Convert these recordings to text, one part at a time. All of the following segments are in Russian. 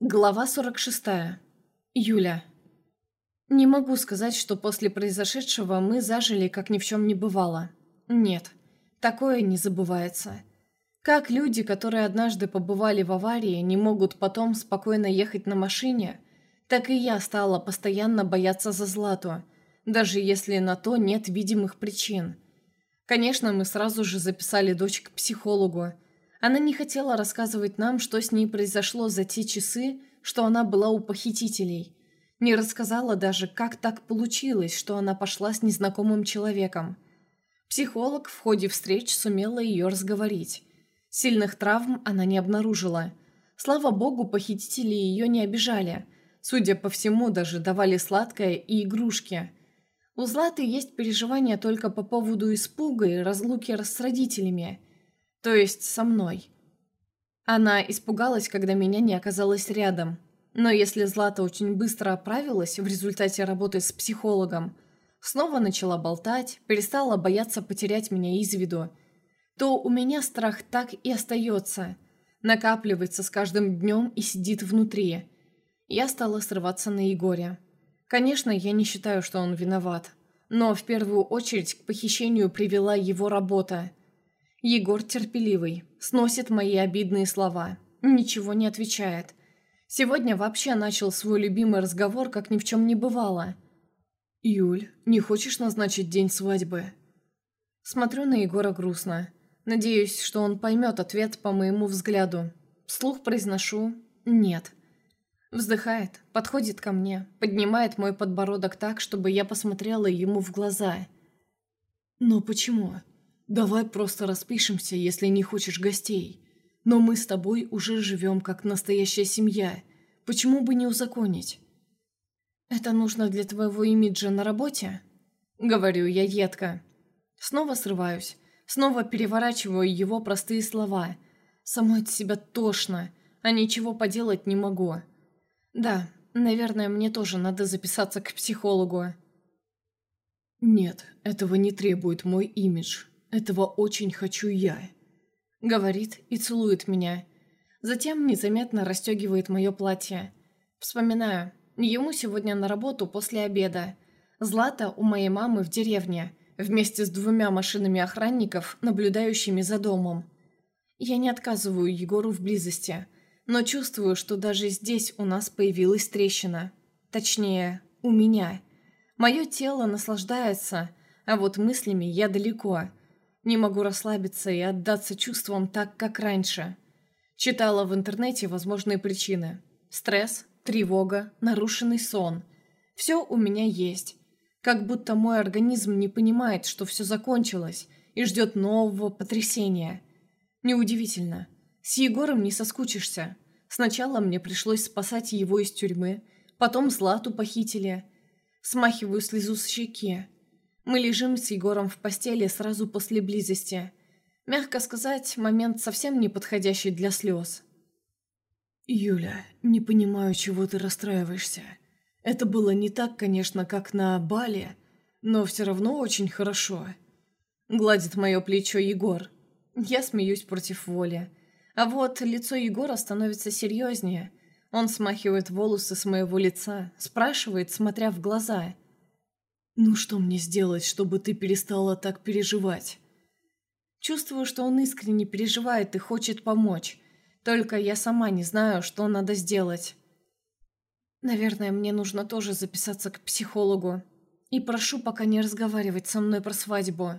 Глава 46. Юля. Не могу сказать, что после произошедшего мы зажили, как ни в чем не бывало. Нет, такое не забывается. Как люди, которые однажды побывали в аварии, не могут потом спокойно ехать на машине, так и я стала постоянно бояться за Злату, даже если на то нет видимых причин. Конечно, мы сразу же записали дочь к психологу, она не хотела рассказывать нам, что с ней произошло за те часы, что она была у похитителей. Не рассказала даже, как так получилось, что она пошла с незнакомым человеком. Психолог в ходе встреч сумела ее разговорить. Сильных травм она не обнаружила. Слава богу, похитители ее не обижали. Судя по всему, даже давали сладкое и игрушки. У Златы есть переживания только по поводу испуга и разлуки с родителями – то есть со мной. Она испугалась, когда меня не оказалось рядом. Но если Злата очень быстро оправилась в результате работы с психологом, снова начала болтать, перестала бояться потерять меня из виду, то у меня страх так и остается, накапливается с каждым днем и сидит внутри. Я стала срываться на Егоре. Конечно, я не считаю, что он виноват. Но в первую очередь к похищению привела его работа. Егор терпеливый, сносит мои обидные слова, ничего не отвечает. Сегодня вообще начал свой любимый разговор, как ни в чем не бывало. «Юль, не хочешь назначить день свадьбы?» Смотрю на Егора грустно. Надеюсь, что он поймет ответ по моему взгляду. Вслух произношу «нет». Вздыхает, подходит ко мне, поднимает мой подбородок так, чтобы я посмотрела ему в глаза. «Но почему?» «Давай просто распишемся, если не хочешь гостей. Но мы с тобой уже живем как настоящая семья. Почему бы не узаконить?» «Это нужно для твоего имиджа на работе?» Говорю я едко. Снова срываюсь. Снова переворачиваю его простые слова. Самой от себя тошно, а ничего поделать не могу. Да, наверное, мне тоже надо записаться к психологу. «Нет, этого не требует мой имидж», этого очень хочу я», — говорит и целует меня. Затем незаметно расстегивает мое платье. Вспоминаю, ему сегодня на работу после обеда. Злата у моей мамы в деревне, вместе с двумя машинами охранников, наблюдающими за домом. Я не отказываю Егору в близости, но чувствую, что даже здесь у нас появилась трещина. Точнее, у меня. Мое тело наслаждается, а вот мыслями я далеко. Не могу расслабиться и отдаться чувствам так, как раньше. Читала в интернете возможные причины. Стресс, тревога, нарушенный сон. Все у меня есть. Как будто мой организм не понимает, что все закончилось и ждет нового потрясения. Неудивительно. С Егором не соскучишься. Сначала мне пришлось спасать его из тюрьмы, потом Злату похитили. Смахиваю слезу с щеки. Мы лежим с Егором в постели сразу после близости. Мягко сказать, момент совсем не подходящий для слез. «Юля, не понимаю, чего ты расстраиваешься. Это было не так, конечно, как на бале, но все равно очень хорошо». Гладит мое плечо Егор. Я смеюсь против воли. А вот лицо Егора становится серьезнее. Он смахивает волосы с моего лица, спрашивает, смотря в глаза – «Ну что мне сделать, чтобы ты перестала так переживать?» Чувствую, что он искренне переживает и хочет помочь. Только я сама не знаю, что надо сделать. Наверное, мне нужно тоже записаться к психологу. И прошу пока не разговаривать со мной про свадьбу.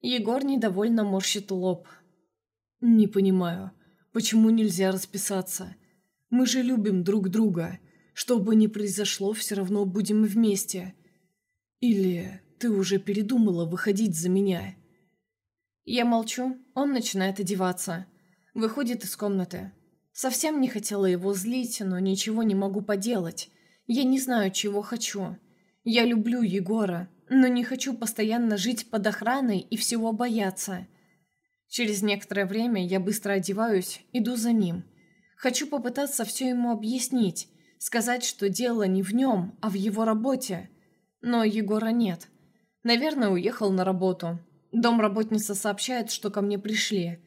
Егор недовольно морщит лоб. «Не понимаю, почему нельзя расписаться? Мы же любим друг друга. Что бы ни произошло, все равно будем вместе. Или ты уже передумала выходить за меня?» Я молчу, он начинает одеваться. Выходит из комнаты. Совсем не хотела его злить, но ничего не могу поделать. Я не знаю, чего хочу. Я люблю Егора, но не хочу постоянно жить под охраной и всего бояться. Через некоторое время я быстро одеваюсь, иду за ним. Хочу попытаться все ему объяснить, сказать, что дело не в нем, а в его работе. Но Егора нет. Наверное, уехал на работу. Домработница сообщает, что ко мне пришли.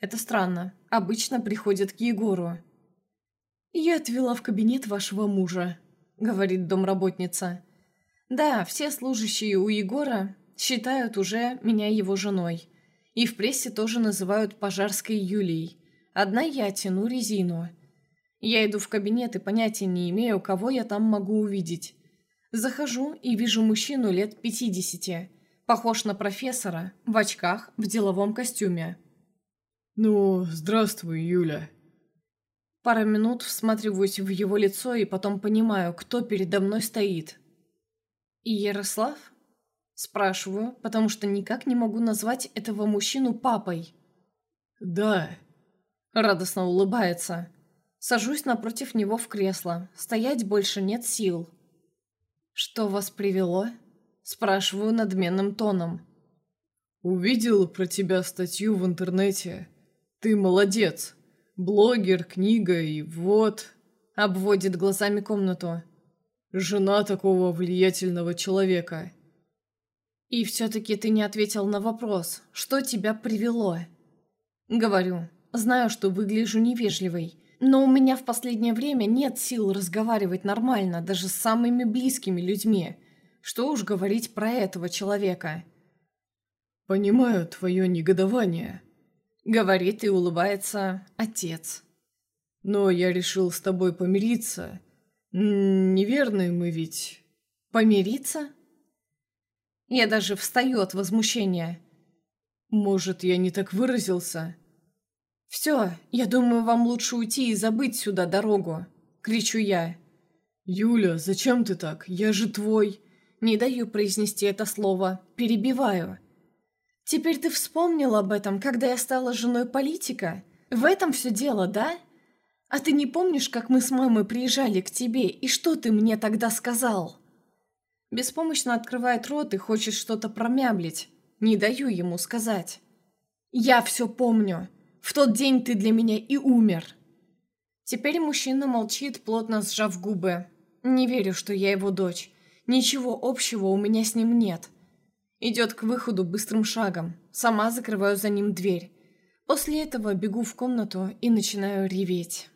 Это странно. Обычно приходят к Егору. «Я отвела в кабинет вашего мужа», — говорит домработница. «Да, все служащие у Егора считают уже меня его женой. И в прессе тоже называют Пожарской Юлией. Одна я тяну резину. Я иду в кабинет и понятия не имею, кого я там могу увидеть. Захожу и вижу мужчину лет пятидесяти. Похож на профессора, в очках, в деловом костюме. «Ну, здравствуй, Юля». Пара минут всматриваюсь в его лицо и потом понимаю, кто передо мной стоит. «И Ярослав?» Спрашиваю, потому что никак не могу назвать этого мужчину папой. «Да». Радостно улыбается. Сажусь напротив него в кресло. Стоять больше нет сил. «Что вас привело?» Спрашиваю надменным тоном. «Увидел про тебя статью в интернете. Ты молодец. Блогер, книга и вот...» Обводит глазами комнату. «Жена такого влиятельного человека». «И все-таки ты не ответил на вопрос, что тебя привело?» Говорю, знаю, что выгляжу невежливой, но у меня в последнее время нет сил разговаривать нормально даже с самыми близкими людьми. Что уж говорить про этого человека. «Понимаю твое негодование», — говорит и улыбается отец. «Но я решил с тобой помириться. Неверные мы ведь...» «Помириться?» Я даже встаю от возмущения. «Может, я не так выразился?» «Все, я думаю, вам лучше уйти и забыть сюда дорогу», — кричу я. «Юля, зачем ты так? Я же твой...» Не даю произнести это слово, перебиваю. «Теперь ты вспомнил об этом, когда я стала женой политика? В этом все дело, да? А ты не помнишь, как мы с мамой приезжали к тебе, и что ты мне тогда сказал?» Беспомощно открывает рот и хочет что-то промямлить. Не даю ему сказать. «Я все помню. В тот день ты для меня и умер». Теперь мужчина молчит, плотно сжав губы. Не верю, что я его дочь. Ничего общего у меня с ним нет. Идет к выходу быстрым шагом. Сама закрываю за ним дверь. После этого бегу в комнату и начинаю реветь.